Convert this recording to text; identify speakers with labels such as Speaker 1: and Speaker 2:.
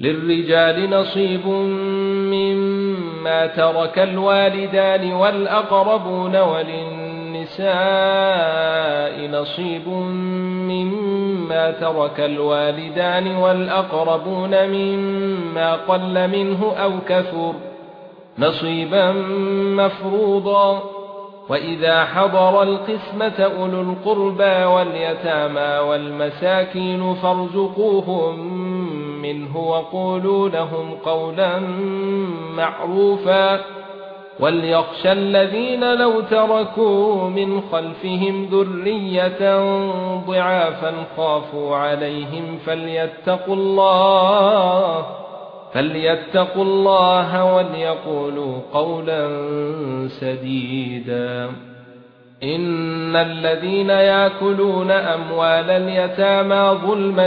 Speaker 1: للرجال نصيب مما ترك الوالدان والأقربون وللنساء نصيب مما ترك الوالدان والأقربون مما قل منه أو كثر نصيبا مفروضا وَإِذَا حَضَرَ الْقِسْمَةَ أُولُو الْقُرْبَى وَالْيَتَامَى وَالْمَسَاكِينُ فَارْزُقُوهُم مِّنْهُ وَقُولُوا لَهُمْ قَوْلًا مَّعْرُوفًا وَلْيَخْشَ الَّذِينَ لَوْ تَرَكُوا مِنْ خَلْفِهِمْ ذُرِّيَّةً ضِعَافًا خَافُوا عَلَيْهِمْ فَلْيَتَّقُوا اللَّهَ فَلْيَتَّقُوا اللَّهَ وَلْيَقُولُوا قَوْلًا سَدِيدًا إِنَّ الَّذِينَ يَأْكُلُونَ أَمْوَالَ الْيَتَامَى ظُلْمًا